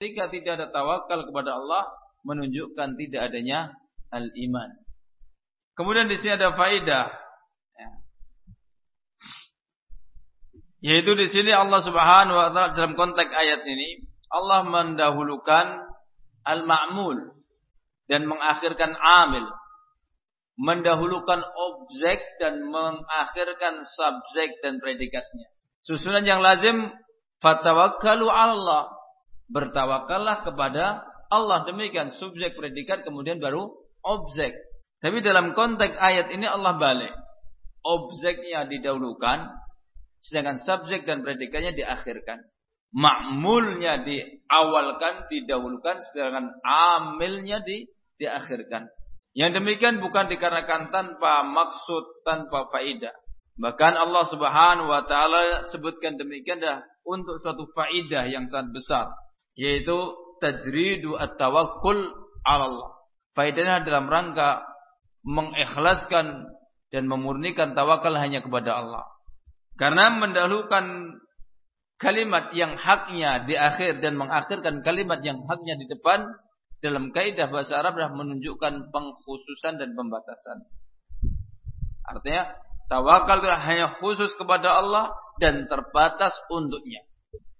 Ketika tidak ada tawakal kepada Allah menunjukkan tidak adanya al-iman. Kemudian di sini ada faidah. Ya. Yaitu di sini Allah Subhanahu wa taala dalam konteks ayat ini Allah mendahulukan al-ma'mul dan mengakhirkan amil. Mendahulukan objek dan mengakhirkan subjek dan predikatnya. Susunan yang lazim fatawakkalu Allah bertawakallah kepada Allah demikian subjek predikat kemudian baru objek. Tapi dalam konteks ayat ini Allah balik. Objeknya didahulukan sedangkan subjek dan predikatnya diakhirkan. Ma'mulnya diawalkan, didahulukan sedangkan amilnya di diakhirkan. Yang demikian bukan dikarenakan tanpa maksud, tanpa faidah. Bahkan Allah Subhanahu wa taala sebutkan demikian dah untuk suatu faidah yang sangat besar yaitu tadridu at-tawakkul 'ala Allah. Faedahnya dalam rangka mengikhlaskan dan memurnikan tawakal hanya kepada Allah. Karena mendahulukan kalimat yang haknya di akhir dan mengakhirkan kalimat yang haknya di depan dalam kaidah bahasa Arab adalah menunjukkan pengkhususan dan pembatasan. Artinya tawakal hanya khusus kepada Allah dan terbatas untuknya.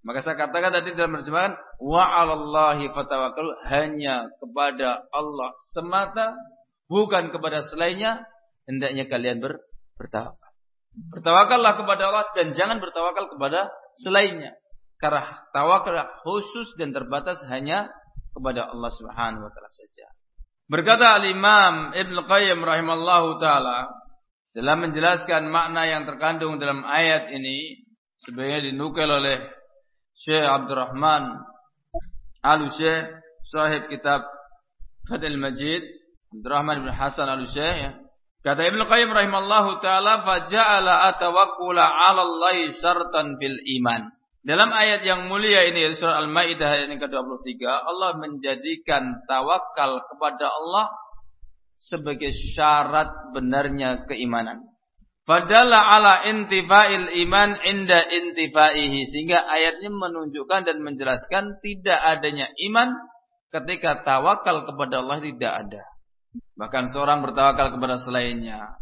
Maka saya katakan tadi dalam terjemahan wa 'alallahi fatawakal hanya kepada Allah semata bukan kepada selainnya hendaknya kalian ber, bertawakal. Bertawakallah kepada Allah dan jangan bertawakal kepada selainnya. Karena tawakal khusus dan terbatas hanya kepada Allah Subhanahu wa taala saja. Berkata Al-Imam Ibn Qayyim rahimallahu taala dalam menjelaskan makna yang terkandung dalam ayat ini sebenarnya dinukil oleh Syekh Abdurrahman Al-Syekh sahib kitab Fathul Majid Abdurrahman bin Hasan Al-Syekh ya. Kata Ibnu Qayyim rahimallahu taala faja'ala atawakkula 'ala Allah syartan fil iman. Dalam ayat yang mulia ini surah Al-Maidah ayat yang ke-23 Allah menjadikan tawakal kepada Allah sebagai syarat benarnya keimanan. Fadalla ala intifa'il iman inda intifa'ihi. Sehingga ayatnya menunjukkan dan menjelaskan tidak adanya iman ketika tawakal kepada Allah tidak ada. Bahkan seorang bertawakal kepada selainnya.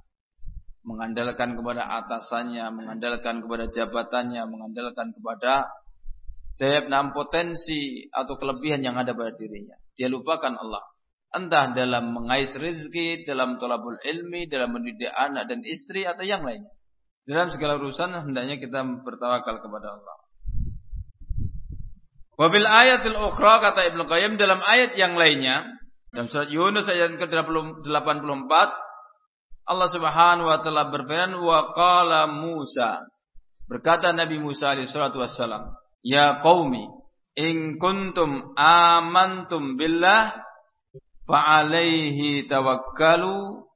Mengandalkan kepada atasannya, mengandalkan kepada jabatannya, mengandalkan kepada daya potensi atau kelebihan yang ada pada dirinya. Dia lupakan Allah. Entah dalam mengais rezeki, dalam tolabul ilmi, dalam mendidik anak dan istri atau yang lainnya. Dalam segala urusan hendaknya kita bertawakal kepada Allah. Wabil ayatil ukhra kata Ibnu Qayyim dalam ayat yang lainnya dalam surat Yunus ayat ke-84 Allah Subhanahu wa taala berfirman wa qala Musa berkata Nabi Musa alaihi salatu wassalam ya qaumi in kuntum amantum billah fa'alaihi tawakkalu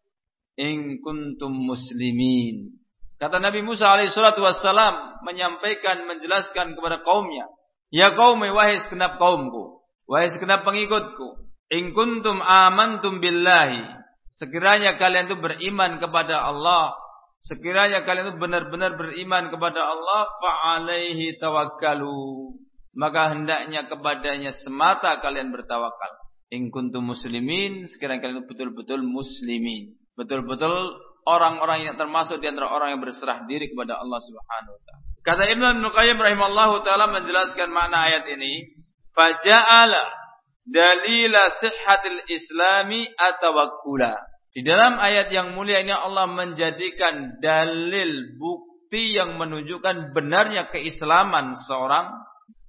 in kuntum muslimin. Kata Nabi Musa alaihi salatu wassalam menyampaikan menjelaskan kepada kaumnya, "Ya kaum wahai segenap kaumku, wahai segenap pengikutku, in kuntum amantum billahi." Sekiranya kalian itu beriman kepada Allah, sekiranya kalian itu benar-benar beriman kepada Allah, fa'alaihi tawakkalu. Maka hendaknya kepadanya semata kalian bertawakal. In kuntum muslimin, sekiranya kalian betul-betul muslimin. Betul-betul orang-orang yang termasuk di antara orang yang berserah diri kepada Allah Subhanahu wa taala. Kata Ibnu Qayyim rahimallahu taala menjelaskan makna ayat ini, faja'ala dalila sihhatil islami atawakkula. Di dalam ayat yang mulia ini Allah menjadikan dalil bukti yang menunjukkan benarnya keislaman seorang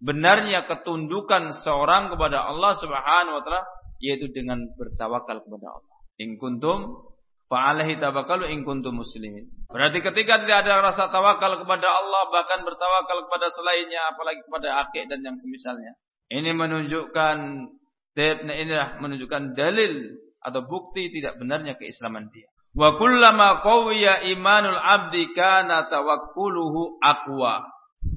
benarnya ketundukan seorang kepada Allah Subhanahu wa taala yaitu dengan bertawakal kepada Allah. In kuntum fa'alaihi tawakkalu in kuntum muslimin. Berarti ketika tidak ada rasa tawakal kepada Allah bahkan bertawakal kepada selainnya apalagi kepada akik dan yang semisalnya. Ini menunjukkan inilah menunjukkan dalil atau bukti tidak benarnya keislaman dia. Wa kullama qawiya imanul abdi kana tawakkuluhu aqwa.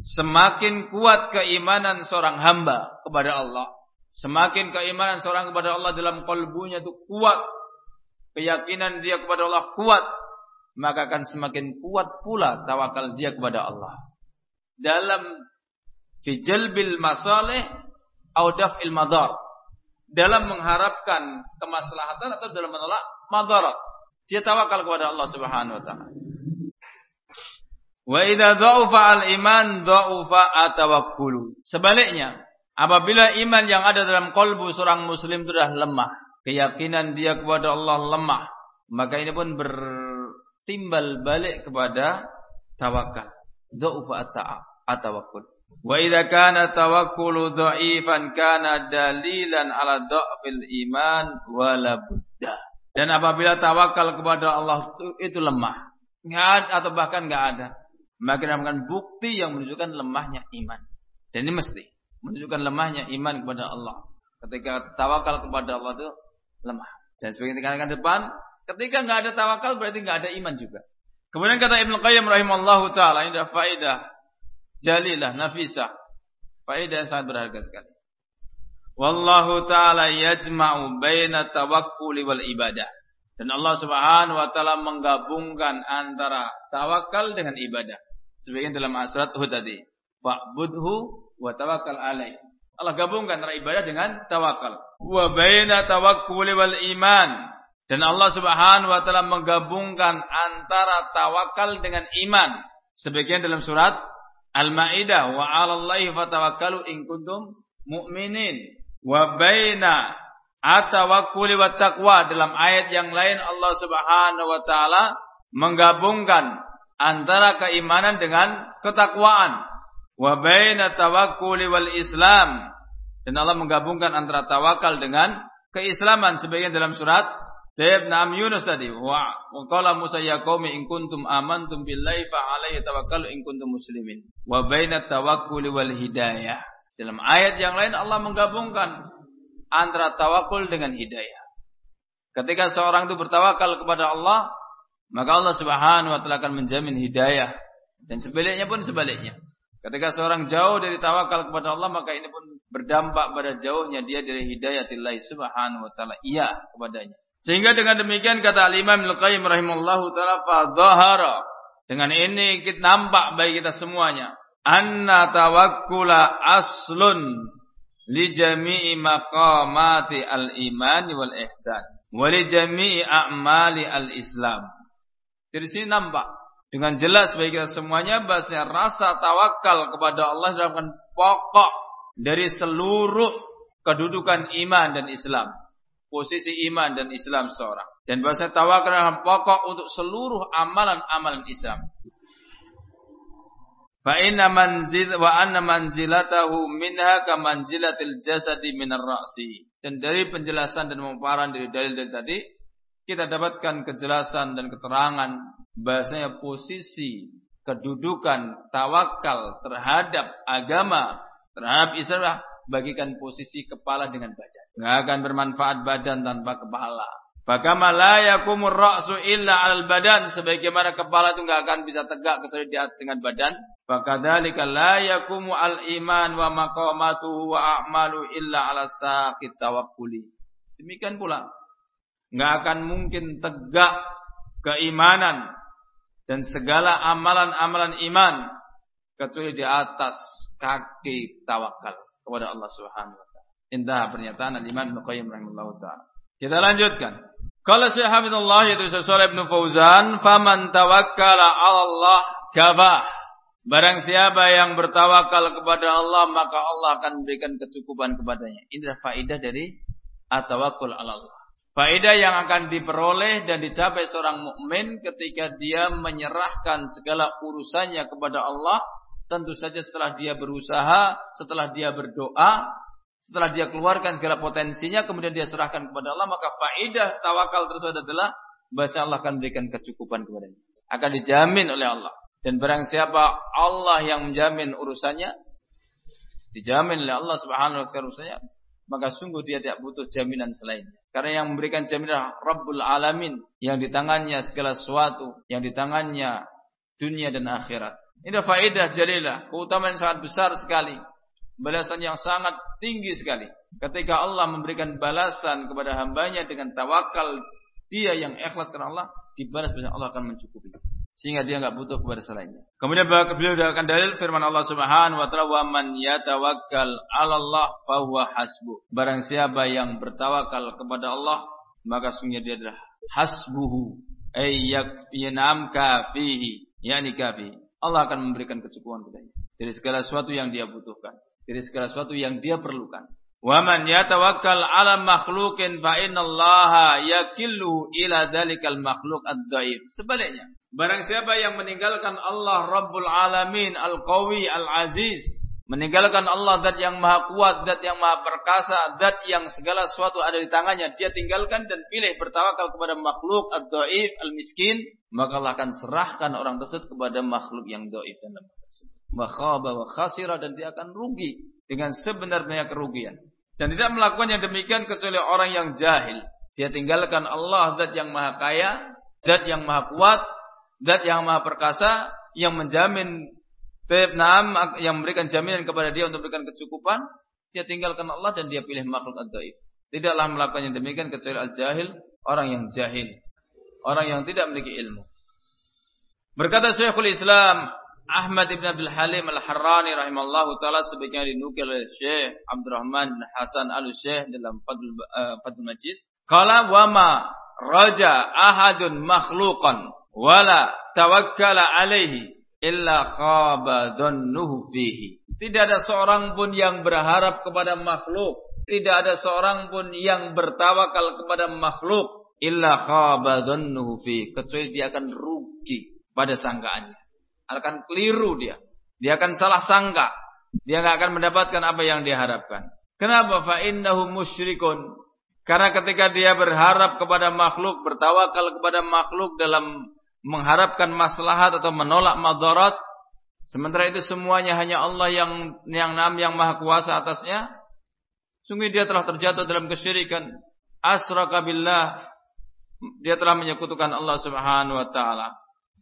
Semakin kuat keimanan seorang hamba kepada Allah. Semakin keimanan seorang kepada Allah dalam kalbunya itu kuat. Keyakinan dia kepada Allah kuat. Maka akan semakin kuat pula tawakal dia kepada Allah. Dalam fijalbil masalih audaf il madar. Dalam mengharapkan kemaslahatan atau dalam menolak madarat. Dia tawakal kepada Allah Subhanahu wa taala. Wa idza dha'ufa al-iman dha'ufa atawakkulu. Sebaliknya, apabila iman yang ada dalam kolbu seorang muslim sudah lemah, keyakinan dia kepada Allah lemah, maka ini pun bertimbal balik kepada tawakal. Dha'ufa atawakkul. Wa idza kana tawakkulu dha'ifan kana dalilan ala dha'fil iman wala budda. Dan apabila tawakal kepada Allah itu, itu lemah, enggak atau bahkan enggak ada, maka dinamakan bukti yang menunjukkan lemahnya iman. Dan ini mesti menunjukkan lemahnya iman kepada Allah. Ketika tawakal kepada Allah itu lemah. Dan sebagai dikatakan depan, ketika nggak ada tawakal berarti nggak ada iman juga. Kemudian kata Ibnu Qayyim rahimallahu taala ini adalah faedah jalilah nafisah. Faedah yang sangat berharga sekali. Wallahu taala yajma'u baina tawakkuli wal ibadah. Dan Allah Subhanahu wa taala menggabungkan antara tawakal dengan ibadah. Sebagian dalam surat Hud tadi. Fa'budhu wa tawakkal alaih. Allah gabungkan antara ibadah dengan tawakal. Wa baina tawakkuli wal iman. Dan Allah Subhanahu wa taala menggabungkan antara tawakal dengan iman. Sebagian dalam surat Al-Maidah wa 'alallahi fatawakkalu in kuntum mu'minin. Wa baina atawakkuli wa taqwa dalam ayat yang lain Allah Subhanahu wa taala menggabungkan antara keimanan dengan ketakwaan. Wa baina tawakkuli wal islam. Dan Allah menggabungkan antara tawakal dengan keislaman sebagian dalam surat Ibn Am Yunus tadi. Wa qala Musa ya qaumi in kuntum amantum billahi fa alaihi tawakkalu in kuntum muslimin. Wa baina tawakkuli wal hidayah. Dalam ayat yang lain Allah menggabungkan antara tawakul dengan hidayah. Ketika seorang itu bertawakal kepada Allah, maka Allah Subhanahu wa taala akan menjamin hidayah. Dan sebaliknya pun sebaliknya. Ketika seorang jauh dari tawakal kepada Allah, maka ini pun berdampak pada jauhnya dia dari hidayah-Allah Subhanahu wa taala iya kepadanya. Sehingga dengan demikian kata Al-Imam Al-Qayyim rahimallahu taala fa Dengan ini kita nampak bagi kita semuanya anna tawakkula aslun li jami'i maqamati al-iman wal ihsan wa li jami'i a'mali al-islam. Dari sini nampak dengan jelas bagi kita semuanya bahasanya rasa tawakal kepada Allah merupakan pokok dari seluruh kedudukan iman dan Islam. Posisi iman dan Islam seorang. Dan bahasa tawakal adalah pokok untuk seluruh amalan-amalan Islam. Fa inna manzil wa anna manzilatahu minha ka manzilatil jasadi minar ra'si. Dan dari penjelasan dan pemaparan dari dalil-dalil tadi kita dapatkan kejelasan dan keterangan bahasanya posisi kedudukan tawakal terhadap agama terhadap Islam bagikan posisi kepala dengan badan. Enggak akan bermanfaat badan tanpa kepala. Bagaimana la yakumur ra'su illa 'alal badan sebagaimana kepala itu enggak akan bisa tegak kecuali di dengan badan. Fakadzalika la yakumu al iman wa maqamatuhu wa a'malu illa 'ala saqit tawakkuli. Demikian pula enggak akan mungkin tegak keimanan dan segala amalan-amalan iman kecuali di atas kaki tawakal kepada Allah Subhanahu wa taala. Indah pernyataan Al-Imam Ibnu Qayyim rahimahullah taala. Kita lanjutkan. Kalau Syekh Hamidullah yaitu Syekh Ibn Fauzan, "Faman tawakkala 'ala Allah kafah." Barang siapa yang bertawakal kepada Allah, maka Allah akan memberikan kecukupan kepadanya. Ini adalah faidah dari atawakul Allah. Faidah yang akan diperoleh dan dicapai seorang mukmin ketika dia menyerahkan segala urusannya kepada Allah, tentu saja setelah dia berusaha, setelah dia berdoa, setelah dia keluarkan segala potensinya, kemudian dia serahkan kepada Allah, maka faidah tawakal tersebut adalah bahasa Allah akan memberikan kecukupan kepadanya. Akan dijamin oleh Allah. Dan barang siapa Allah yang menjamin urusannya, dijamin oleh Allah Subhanahu wa taala urusannya, maka sungguh dia tidak butuh jaminan selainnya. Karena yang memberikan jaminan Rabbul Alamin, yang di tangannya segala sesuatu, yang di tangannya dunia dan akhirat. Ini faedah jalilah, keutamaan yang sangat besar sekali balasan yang sangat tinggi sekali. Ketika Allah memberikan balasan kepada hambanya dengan tawakal dia yang ikhlas karena Allah, dibalas dengan Allah akan mencukupi. Sehingga dia enggak butuh kepada selainnya. Kemudian beliau akan dalil firman Allah Subhanahu wa taala wa man yatawakkal 'ala Allah fa huwa hasbu. Barang siapa yang bertawakal kepada Allah, maka sungguh dia adalah hasbuhu ay yakfinam kafihi, yakni kafi. Allah akan memberikan kecukupan kepadanya dari segala sesuatu yang dia butuhkan, dari segala sesuatu yang dia perlukan. Wa man yatawakkal 'ala makhluqin fa innallaha yakillu ila dzalikal makhluq ad-dhaif. Sebaliknya, Barang siapa yang meninggalkan Allah Rabbul Alamin Al-Qawi Al-Aziz. Meninggalkan Allah dat yang maha kuat, dat yang maha perkasa, dat yang segala sesuatu ada di tangannya. Dia tinggalkan dan pilih bertawakal kepada makhluk ad-da'if, al-miskin. Maka Allah akan serahkan orang tersebut kepada makhluk yang da'if dan lemah tersebut. Makhaba wa khasira dan dia akan rugi dengan sebenarnya kerugian. Dan tidak melakukan yang demikian kecuali orang yang jahil. Dia tinggalkan Allah dat yang maha kaya, dat yang maha kuat, Zat yang maha perkasa yang menjamin Naam yang memberikan jaminan kepada dia untuk memberikan kecukupan, dia tinggalkan Allah dan dia pilih makhluk ad-dhaif. Tidaklah melakukan yang demikian kecuali al-jahil, orang yang jahil, orang yang tidak memiliki ilmu. Berkata Syekhul Islam Ahmad ibn Abdul Halim Al-Harrani rahimallahu taala sebagaimana dinukil oleh Syekh Abdurrahman bin Hasan Al-Syekh dalam Fadl uh, Fadl Majid, "Qala wa raja ahadun makhluqan wala tawakkala alaihi illa khaba dhannuhu fihi. Tidak ada seorang pun yang berharap kepada makhluk, tidak ada seorang pun yang bertawakal kepada makhluk illa khaba dhannuhu fihi, kecuali dia akan rugi pada sangkaannya. Akan keliru dia. Dia akan salah sangka. Dia nggak akan mendapatkan apa yang dia harapkan. Kenapa? Fa innahu musyrikun. Karena ketika dia berharap kepada makhluk, bertawakal kepada makhluk dalam mengharapkan maslahat atau menolak madarat sementara itu semuanya hanya Allah yang yang nam yang maha kuasa atasnya sungguh dia telah terjatuh dalam kesyirikan. Asraka billah. Dia telah menyekutukan Allah Subhanahu wa taala.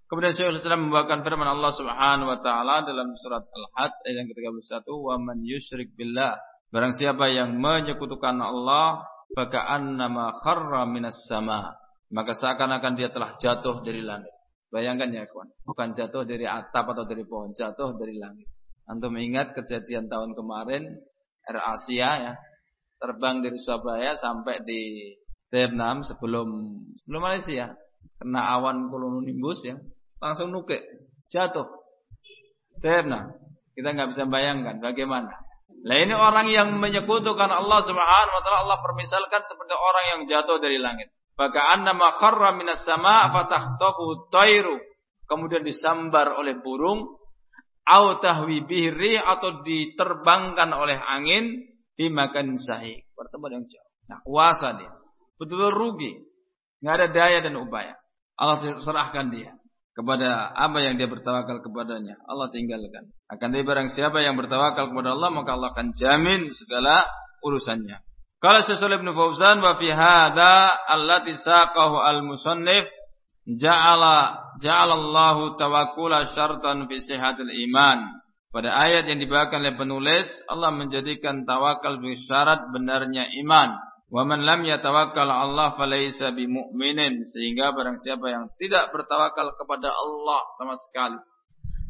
Kemudian Syaikhul Islam membawakan firman Allah Subhanahu wa taala dalam surat Al-Hajj ayat yang ke-31 wa man yusyrik billah. Barang siapa yang menyekutukan Allah maka annama kharra minas sama. Maka seakan-akan dia telah jatuh dari langit Bayangkan ya kawan, bukan jatuh dari atap atau dari pohon, jatuh dari langit. Antum ingat kejadian tahun kemarin Air Asia ya, terbang dari Surabaya sampai di Vietnam sebelum sebelum Malaysia, kena awan cumulonimbus ya, langsung nukik, jatuh. Vietnam. Kita nggak bisa bayangkan bagaimana. Nah ini orang yang menyekutukan Allah Subhanahu wa taala Allah permisalkan seperti orang yang jatuh dari langit. Faka'annama kharra minas sama' fatakhtafu tairu. Kemudian disambar oleh burung. Au tahwi bihri atau diterbangkan oleh angin. Di makan sahih. Pertemuan yang jauh. Nah kuasa dia. Betul-betul rugi. Nggak ada daya dan upaya. Allah serahkan dia kepada apa yang dia bertawakal kepadanya. Allah tinggalkan. Akan dari barang siapa yang bertawakal kepada Allah, maka Allah akan jamin segala urusannya. Qala Syaikhul Ibnu Fauzan wa fi hadza allati saqahu al-musannif ja'ala ja'alallahu tawakkula syartan fi sihatil iman. Pada ayat yang dibawakan oleh penulis, Allah menjadikan tawakal sebagai syarat benarnya iman. Wa man lam yatawakkal Allah falaysa bimu'minin. Sehingga barang siapa yang tidak bertawakal kepada Allah sama sekali,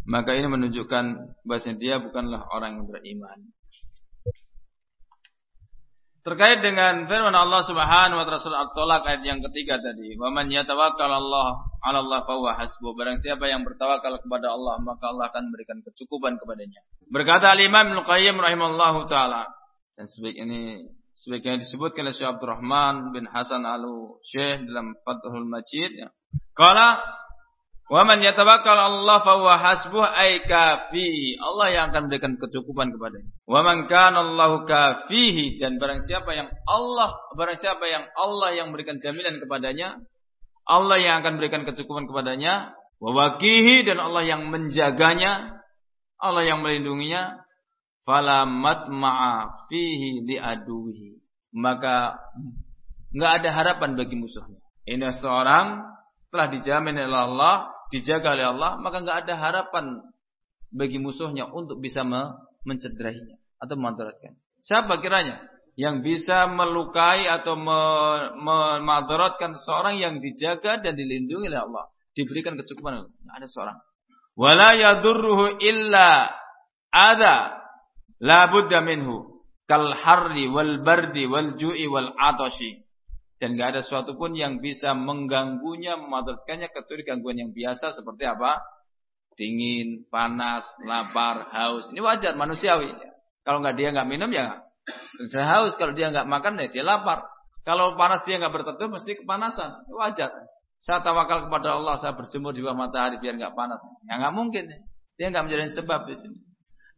maka ini menunjukkan bahwa dia bukanlah orang yang beriman. Terkait dengan firman Allah Subhanahu wa taala surah At-Talaq ayat yang ketiga tadi, "Wa man yatawakkal Allah 'ala Allah fa huwa hasbuh." Barang siapa yang bertawakal kepada Allah, maka Allah akan memberikan kecukupan kepadanya. Berkata Al-Imam Ibnu Qayyim rahimallahu taala, dan sebaik ini sebagaimana disebutkan oleh Syekh Abdurrahman bin Hasan Al-Syekh dalam Fathul Majid ya. Qala Wa man yatawakkal Allah fa huwa hasbuh ay kafihi. Allah yang akan memberikan kecukupan kepadanya. Wa man kana Allahu kafihi dan barang siapa yang Allah barang siapa yang Allah yang memberikan jaminan kepadanya, Allah yang akan memberikan kecukupan kepadanya, wa waqihi dan Allah yang menjaganya, Allah yang melindunginya, fala matma'a fihi diaduhi. Maka enggak ada harapan bagi musuhnya. Ini seorang telah dijamin oleh Allah dijaga oleh Allah, maka nggak ada harapan bagi musuhnya untuk bisa mencederainya atau memandaratkan. Siapa kiranya yang bisa melukai atau memadaratkan seorang yang dijaga dan dilindungi oleh Allah? diberikan kecukupan. Tidak ada seorang. Wala yadurruhu illa ada la budda minhu kal harri wal bardi. Dan tidak ada sesuatu pun yang bisa mengganggunya, memadaratkannya kecuali gangguan yang biasa seperti apa? Dingin, panas, lapar, haus. Ini wajar manusiawi. Kalau nggak dia nggak minum ya saya haus. Kalau dia nggak makan ya dia lapar. Kalau panas dia nggak berteduh mesti kepanasan. Wajar. Saya tawakal kepada Allah, saya berjemur di bawah matahari biar nggak panas. Ya nggak mungkin. Dia nggak menjadi sebab di sini.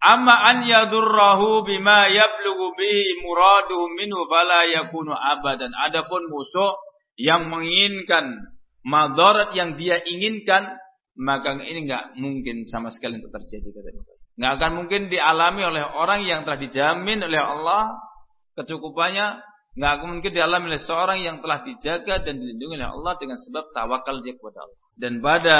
Amma an yadurrahu bima yablughu bihi muraduhu minhu fala yakunu abadan. Adapun musuh yang menginginkan madarat yang dia inginkan, maka ini nggak mungkin sama sekali untuk terjadi Nggak akan mungkin dialami oleh orang yang telah dijamin oleh Allah kecukupannya Nggak akan mungkin dialami oleh seorang yang telah dijaga dan dilindungi oleh Allah dengan sebab tawakal dia kepada Allah. Dan pada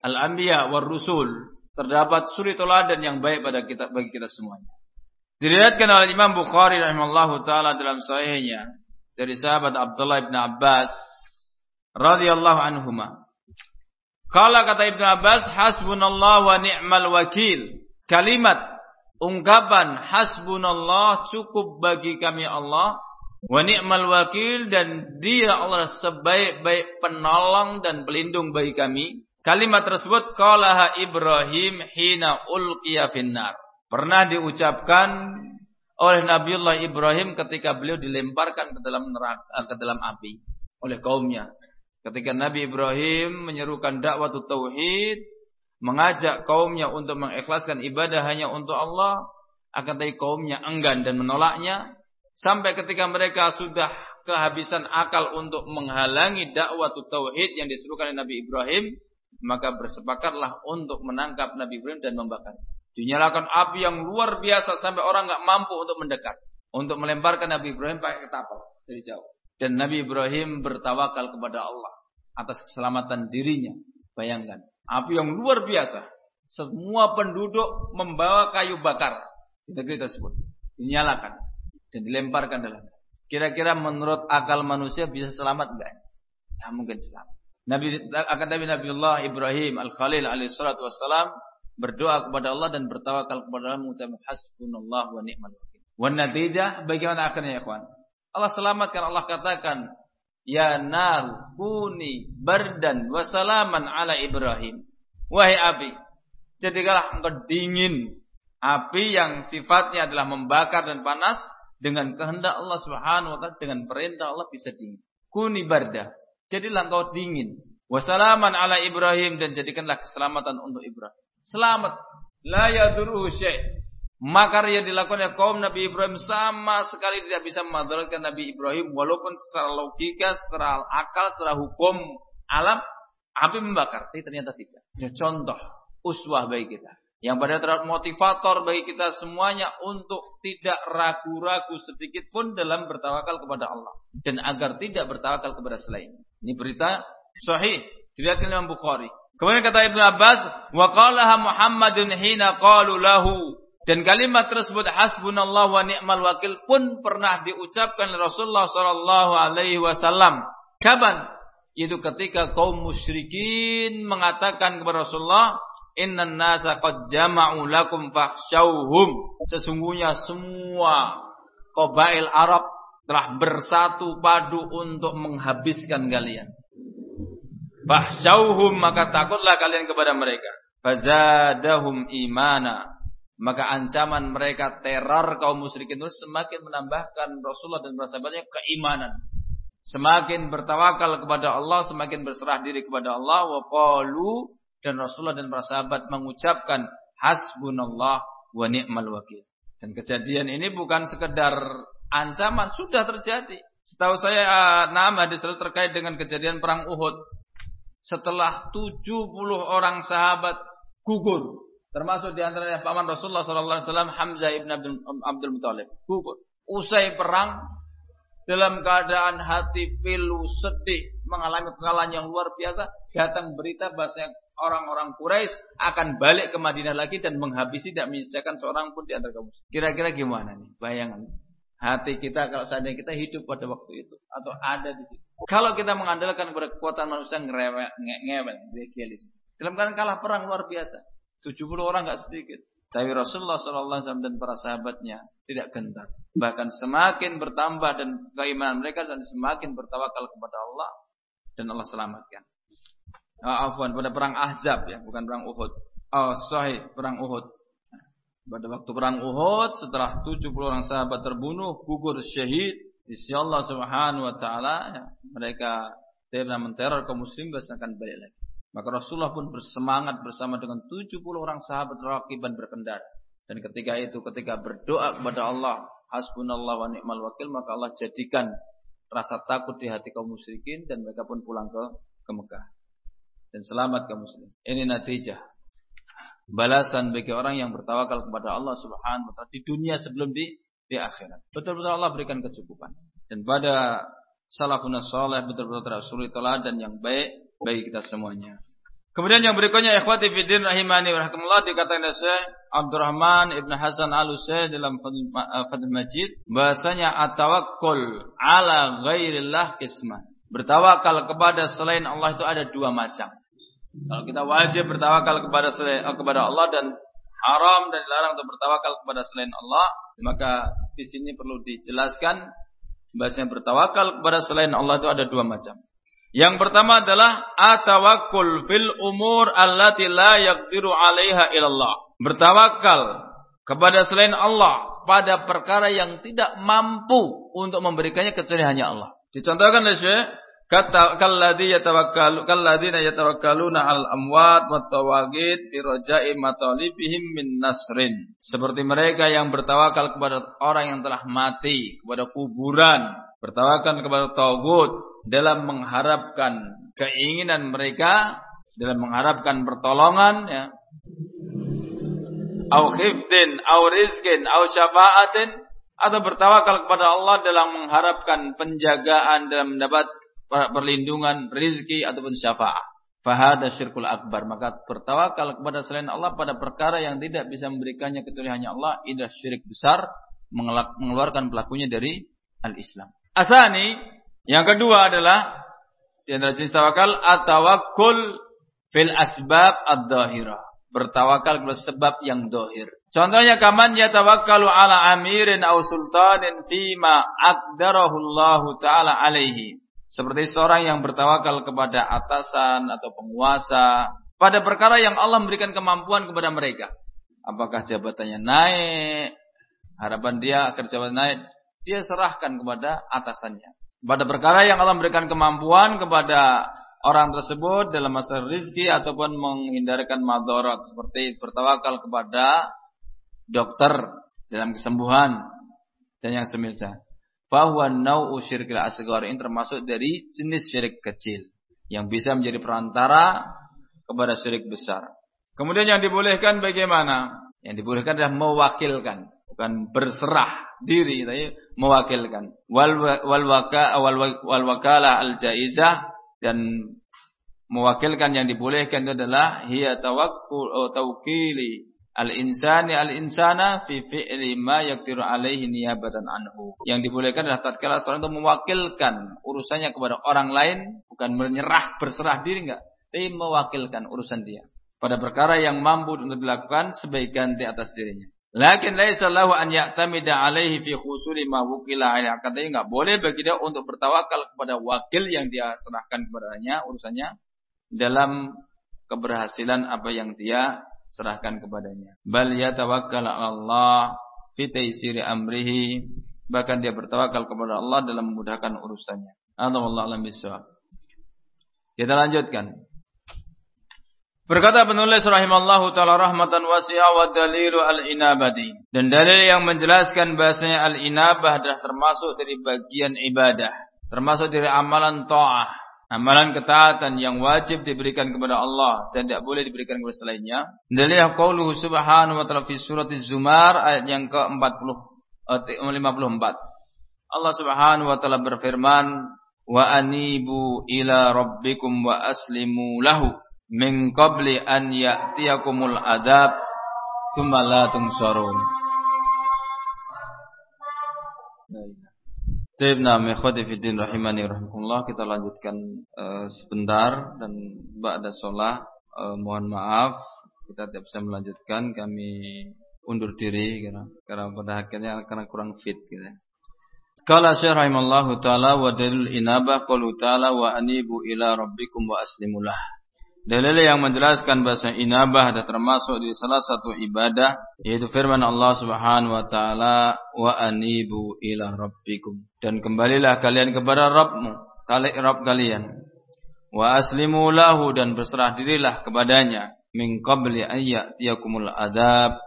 al-anbiya war rusul terdapat suri teladan yang baik pada kita bagi kita semuanya. Diriwayatkan oleh Imam Bukhari rahimallahu taala dalam sahihnya dari sahabat Abdullah bin Abbas radhiyallahu anhuma. Kala kata Ibnu Abbas, hasbunallah wa ni'mal wakil. Kalimat ungkapan hasbunallah cukup bagi kami Allah wa ni'mal wakil dan dia Allah sebaik-baik penolong dan pelindung bagi kami. Kalimat tersebut qalaha Ibrahim hina ulqiya finnar. Pernah diucapkan oleh Nabiullah Ibrahim ketika beliau dilemparkan ke dalam neraka ke dalam api oleh kaumnya. Ketika Nabi Ibrahim menyerukan dakwah tauhid, mengajak kaumnya untuk mengikhlaskan ibadah hanya untuk Allah, akan tapi kaumnya enggan dan menolaknya, sampai ketika mereka sudah kehabisan akal untuk menghalangi dakwah tauhid yang diserukan oleh Nabi Ibrahim, maka bersepakatlah untuk menangkap Nabi Ibrahim dan membakar. Dinyalakan api yang luar biasa sampai orang nggak mampu untuk mendekat, untuk melemparkan Nabi Ibrahim pakai ketapel dari jauh. Dan Nabi Ibrahim bertawakal kepada Allah atas keselamatan dirinya. Bayangkan, Api yang luar biasa. Semua penduduk membawa kayu bakar di negeri tersebut. Dinyalakan dan dilemparkan dalam. Kira-kira menurut akal manusia bisa selamat enggak? Ya mungkin selamat. Nabi akan Nabi Nabiullah Ibrahim Al-Khalil alaihi salatu wassalam berdoa kepada Allah dan bertawakal kepada Allah mengucapkan hasbunallah wa ni'mal wakil. Wan natijah bagaimana akhirnya ya kawan? Allah selamatkan Allah katakan Ya nar kuni bardan wa salaman ala Ibrahim. Wahai api, jadikanlah engkau dingin. Api yang sifatnya adalah membakar dan panas dengan kehendak Allah Subhanahu wa taala dengan perintah Allah bisa dingin. Kuni barda. Jadilah engkau dingin. Wasalaman ala Ibrahim dan jadikanlah keselamatan untuk Ibrahim. Selamat. La yaduruhu syai' Makar yang dilakukan oleh kaum Nabi Ibrahim sama sekali tidak bisa memadaratkan Nabi Ibrahim walaupun secara logika, secara akal, secara hukum alam api membakar. Tapi ternyata tidak. Ya contoh uswah bagi kita. Yang pada terhadap motivator bagi kita semuanya untuk tidak ragu-ragu sedikit pun dalam bertawakal kepada Allah. Dan agar tidak bertawakal kepada selain. Ini berita sahih. Dilihatkan Imam Bukhari. Kemudian kata Ibnu Abbas, "Wa qalaha Muhammadun hina qalu lahu dan kalimat tersebut hasbunallah wa ni'mal wakil pun pernah diucapkan oleh Rasulullah sallallahu alaihi wasallam. Kapan? Itu ketika kaum musyrikin mengatakan kepada Rasulullah, "Innan nasa qad jama'u lakum fakhshawhum." Sesungguhnya semua kabail Arab telah bersatu padu untuk menghabiskan kalian. Fakhshawhum maka takutlah kalian kepada mereka. Fazadahum imana maka ancaman mereka teror kaum musyrikin itu semakin menambahkan Rasulullah dan para sahabatnya keimanan. Semakin bertawakal kepada Allah, semakin berserah diri kepada Allah. Wa qalu dan Rasulullah dan para sahabat mengucapkan hasbunallah wa ni'mal wakil. Dan kejadian ini bukan sekedar ancaman, sudah terjadi. Setahu saya uh, nama hadis terkait dengan kejadian perang Uhud. Setelah 70 orang sahabat gugur Termasuk di antaranya paman Rasulullah sallallahu alaihi wasallam Hamzah ibn Abdul, Abdul Muthalib. Gugur. Usai perang dalam keadaan hati pilu, sedih, mengalami kekalahan yang luar biasa, datang berita bahasa orang-orang Quraisy akan balik ke Madinah lagi dan menghabisi tidak menyisakan seorang pun di antara kaum. Kira-kira gimana nih bayangan? Hati kita kalau seandainya kita hidup pada waktu itu atau ada di situ. Kalau kita mengandalkan kepada kekuatan manusia ngerewet, ngewet, idealis. Dalam keadaan kalah perang luar biasa. 70 orang nggak sedikit. Tapi Rasulullah SAW dan para sahabatnya tidak gentar. Bahkan semakin bertambah dan keimanan mereka dan semakin bertawakal kepada Allah dan Allah selamatkan. Oh, afwan pada perang Ahzab ya, bukan perang Uhud. Oh, sahih, perang Uhud. Pada waktu perang Uhud setelah 70 orang sahabat terbunuh, gugur syahid, insya Allah Subhanahu wa taala ya, mereka tidak menteror kaum muslim akan balik lagi. Maka Rasulullah pun bersemangat bersama dengan 70 orang sahabat rakiban berkendara. Dan ketika itu ketika berdoa kepada Allah, hasbunallah wa ni'mal wakil, maka Allah jadikan rasa takut di hati kaum musyrikin dan mereka pun pulang ke ke Mekah. Dan selamat kaum muslim. Ini natijah balasan bagi orang yang bertawakal kepada Allah Subhanahu wa taala di dunia sebelum di di akhirat. Betul-betul Allah berikan kecukupan. Dan pada salafun saleh betul-betul suri dan yang baik bagi kita semuanya. Kemudian yang berikutnya ikhwati fiddin rahimani wa rahmatullah dikatakan oleh Syekh Abdurrahman Ibn Hasan Al-Usaid dalam Fathul Majid bahasanya atawakkul ala ghairillah kisman. Bertawakal kepada selain Allah itu ada dua macam. Kalau kita wajib bertawakal kepada selain, eh, kepada Allah dan haram dan dilarang untuk bertawakal kepada selain Allah, maka di sini perlu dijelaskan bahasanya bertawakal kepada selain Allah itu ada dua macam. Yang pertama adalah atawakkul fil umur allati la yaqdiru 'alaiha illallah. Bertawakal kepada selain Allah pada perkara yang tidak mampu untuk memberikannya kecuali hanya Allah. Dicontohkan oleh Syekh Kata kalladzi yatawakkalu kalladzina yatawakkaluna al amwat wat tawagid fi min nasrin. Seperti mereka yang bertawakal kepada orang yang telah mati, kepada kuburan, bertawakal kepada tagut dalam mengharapkan keinginan mereka, dalam mengharapkan pertolongan ya. Au khifdin, au rizkin, au syafaatin atau bertawakal kepada Allah dalam mengharapkan penjagaan dalam mendapat perlindungan, rizki ataupun syafaat. Fahada syirkul akbar. Maka bertawakal kepada selain Allah pada perkara yang tidak bisa memberikannya kecuali hanya Allah. Ini syirik besar. Mengeluarkan pelakunya dari al-Islam. Asani. Yang kedua adalah. Di antara jenis tawakal. Atawakul fil asbab ad-dahirah. Bertawakal kepada sebab yang dohir. Contohnya kaman yatawakkalu ala amirin au sultanin fima akdarahu Allah Ta'ala alaihi. Seperti seorang yang bertawakal kepada atasan atau penguasa pada perkara yang Allah memberikan kemampuan kepada mereka. Apakah jabatannya naik, harapan dia jabatan naik, dia serahkan kepada atasannya. Pada perkara yang Allah memberikan kemampuan kepada orang tersebut dalam masalah rizki ataupun menghindarkan madorot seperti bertawakal kepada dokter dalam kesembuhan dan yang semisal bahwa nau'u syirkil asgar ini termasuk dari jenis syirik kecil yang bisa menjadi perantara kepada syirik besar. Kemudian yang dibolehkan bagaimana? Yang dibolehkan adalah mewakilkan, bukan berserah diri, tapi mewakilkan. Wal wal waka wal, wal wakala al jaizah dan mewakilkan yang dibolehkan itu adalah hiya tawakkul tawkili Al-insani al-insana fi fi'li ma yaktiru alaihi niyabatan anhu. Yang dibolehkan adalah tatkala seorang itu mewakilkan urusannya kepada orang lain, bukan menyerah berserah diri enggak, tapi mewakilkan urusan dia pada perkara yang mampu untuk dilakukan sebagai ganti atas dirinya. Lakin laisa lahu an ya'tamida alaihi fi khusuli ma wukila alaihi. Katanya enggak boleh bagi dia untuk bertawakal kepada wakil yang dia serahkan kepadanya urusannya dalam keberhasilan apa yang dia serahkan kepadanya. Bal yatawakkal Allah fi taysiri amrihi bahkan dia bertawakal kepada Allah dalam memudahkan urusannya. Allah alam bisawab. Kita lanjutkan. Berkata penulis rahimallahu taala rahmatan wasi'ah wa dalilu al-inabati. Dan dalil yang menjelaskan bahasanya al-inabah adalah termasuk dari bagian ibadah, termasuk dari amalan ta'ah amalan ketaatan yang wajib diberikan kepada Allah dan tidak boleh diberikan kepada selainnya. Dalil qauluhu subhanahu wa ta'ala fi surat Az-Zumar ayat yang ke-40 54. Allah Subhanahu wa taala berfirman, "Wa anibu ila rabbikum wa aslimu lahu min qabli an ya'tiyakumul adab tsumma la tunsarun." Nah ikhwati fiddin rahimani rahimakumullah kita lanjutkan uh, sebentar dan ba'da sholat uh, mohon maaf kita tidak bisa melanjutkan kami undur diri karena, karena pada akhirnya karena kurang fit gitu. Kala Syekh rahimallahu taala wa dalil inabah qalu taala wa anibu ila rabbikum wa aslimulah. Dalil yang menjelaskan bahasa inabah dan termasuk di salah satu ibadah yaitu firman Allah Subhanahu wa taala wa anibu ila rabbikum. Dan kembalilah kalian kepada Rabbmu kali Rabb kalian. Wa aslimu lahu dan berserah dirilah kepadanya min qabli an ya'tiyakumul adab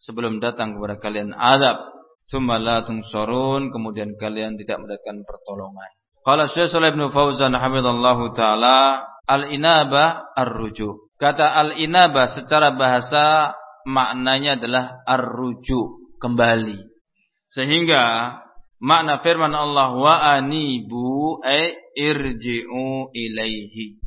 sebelum datang kepada kalian adab. Summa la tunsurun kemudian kalian tidak mendapatkan pertolongan. Qala Syekh bin Fauzan hafizallahu taala Al-inabah ar-ruju. Kata al-inabah secara bahasa maknanya adalah ar-ruju, kembali. Sehingga makna firman Allah wa anibu ay irji'u ilaihi.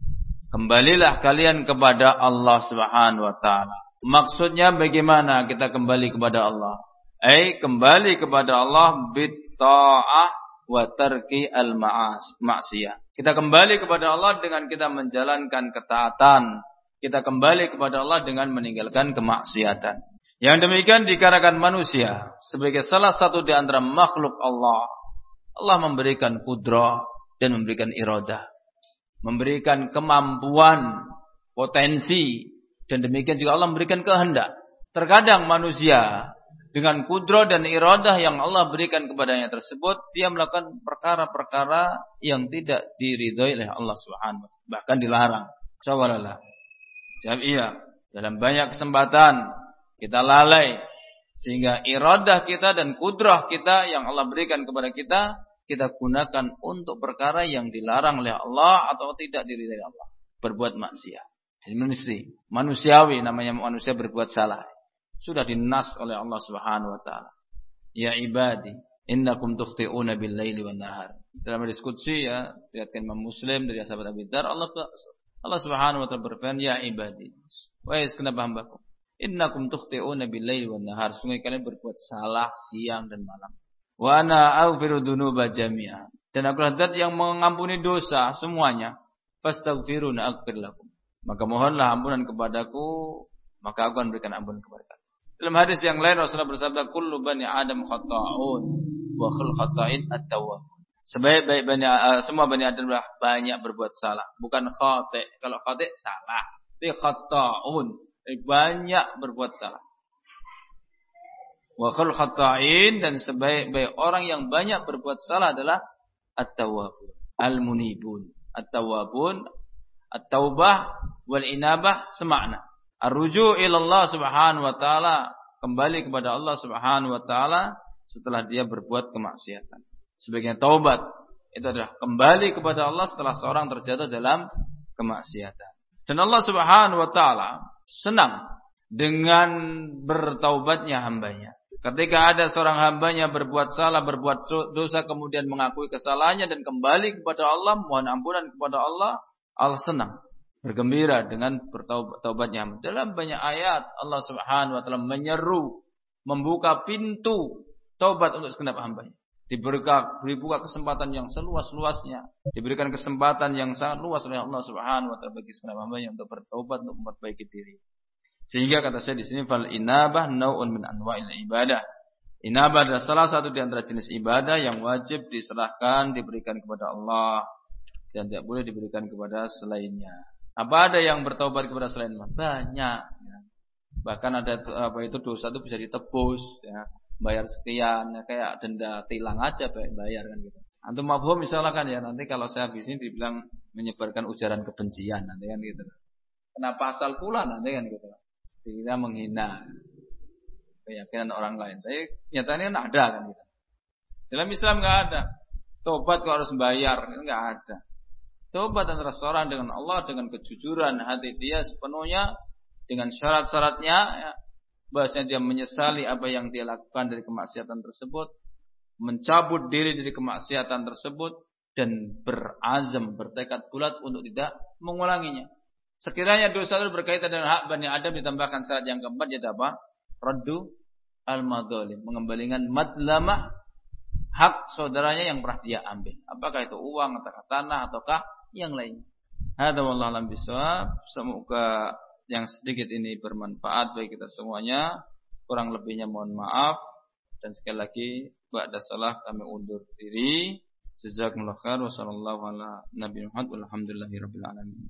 Kembalilah kalian kepada Allah Subhanahu wa taala. Maksudnya bagaimana kita kembali kepada Allah? Ay kembali kepada Allah bit ta'ah wa tarki al-ma'as, maksiyah. Kita kembali kepada Allah dengan kita menjalankan ketaatan. Kita kembali kepada Allah dengan meninggalkan kemaksiatan. Yang demikian dikarenakan manusia sebagai salah satu di antara makhluk Allah. Allah memberikan kudrah dan memberikan iradah. Memberikan kemampuan, potensi. Dan demikian juga Allah memberikan kehendak. Terkadang manusia dengan kudro dan iradah yang Allah berikan kepadanya tersebut, dia melakukan perkara-perkara yang tidak diridhoi oleh Allah Subhanahu bahkan dilarang. Cobalah. Jawab iya. Dalam banyak kesempatan kita lalai sehingga iradah kita dan kudrah kita yang Allah berikan kepada kita kita gunakan untuk perkara yang dilarang oleh Allah atau tidak diridhoi Allah. Berbuat maksiat. Ini manusia, manusiawi namanya manusia berbuat salah sudah dinas oleh Allah Subhanahu wa taala. Ya ibadi, innakum tukhti'una bil laili wan nahar. Dalam hadis qudsi ya, riwayatkan Imam Muslim dari sahabat Abi Dzar, Allah Allah Subhanahu wa taala berfirman, "Ya ibadi, wahai kenapa hambaku, innakum tukhti'una bil laili wan nahar." Sungguh kalian berbuat salah siang dan malam. Wa ana aghfiru dzunuba jami'a. Dan aku zat yang mengampuni dosa semuanya. Fastaghfiruna aghfir lakum. Maka mohonlah ampunan kepadaku, maka aku akan berikan ampunan kepada kalian. Dalam hadis yang lain Rasulullah bersabda, "Kullu bani Adam khata'un wa khul khata'in at-tawwab." Sebaik-baik bani uh, semua bani Adam banyak berbuat salah, bukan khati'. Kalau khati' salah, tapi khata'un banyak berbuat salah. Wa khul khata'in dan sebaik-baik orang yang banyak berbuat salah adalah at-tawwabun, al-munibun. At-tawwabun, at-taubah wal inabah semakna. Arruju ilallah subhanahu wa ta'ala. Kembali kepada Allah subhanahu wa ta'ala setelah dia berbuat kemaksiatan. Sebagian taubat. Itu adalah kembali kepada Allah setelah seorang terjatuh dalam kemaksiatan. Dan Allah subhanahu wa ta'ala senang dengan bertaubatnya hambanya. Ketika ada seorang hambanya berbuat salah, berbuat dosa, kemudian mengakui kesalahannya dan kembali kepada Allah, mohon ampunan kepada Allah, Allah senang bergembira dengan bertaubatnya. Dalam banyak ayat Allah Subhanahu wa taala menyeru membuka pintu taubat untuk segenap hambanya. Diberikan dibuka kesempatan yang seluas-luasnya, diberikan kesempatan yang sangat luas oleh Allah Subhanahu wa taala bagi segenap hambanya untuk bertaubat untuk memperbaiki diri. Sehingga kata saya di sini fal inabah naun min anwa'il ibadah. Inabah adalah salah satu di antara jenis ibadah yang wajib diserahkan diberikan kepada Allah dan tidak boleh diberikan kepada selainnya. Apa ada yang bertobat kepada selain Allah? Banyak. Ya. Bahkan ada apa itu dosa itu bisa ditebus, ya. bayar sekian, ya. kayak denda tilang aja bayar kan gitu. Antum mabhum misalnya kan ya nanti kalau saya habis ini dibilang menyebarkan ujaran kebencian nanti kan gitu. Kenapa asal pula nanti kan gitu. Kita menghina keyakinan orang lain. Tapi nyatanya kan ada kan gitu. Dalam Islam nggak ada. Tobat kok harus bayar, nggak ada. Tobat antara seorang dengan Allah dengan kejujuran hati dia sepenuhnya dengan syarat-syaratnya ya, bahasanya dia menyesali apa yang dia lakukan dari kemaksiatan tersebut, mencabut diri dari kemaksiatan tersebut dan berazam bertekad bulat untuk tidak mengulanginya. Sekiranya dosa itu berkaitan dengan hak Bani Adam ditambahkan syarat yang keempat yaitu apa? Raddu al-madzalim, mengembalikan madlamah hak saudaranya yang pernah dia ambil. Apakah itu uang, ataukah tanah, ataukah yang lain. Hadza wallahu alam bisawab. Semoga yang sedikit ini bermanfaat bagi kita semuanya. Kurang lebihnya mohon maaf. Dan sekali lagi, ba'da salah kami undur diri. Jazakumullah khair wa sallallahu ala nabi Muhammad walhamdulillahi rabbil alamin.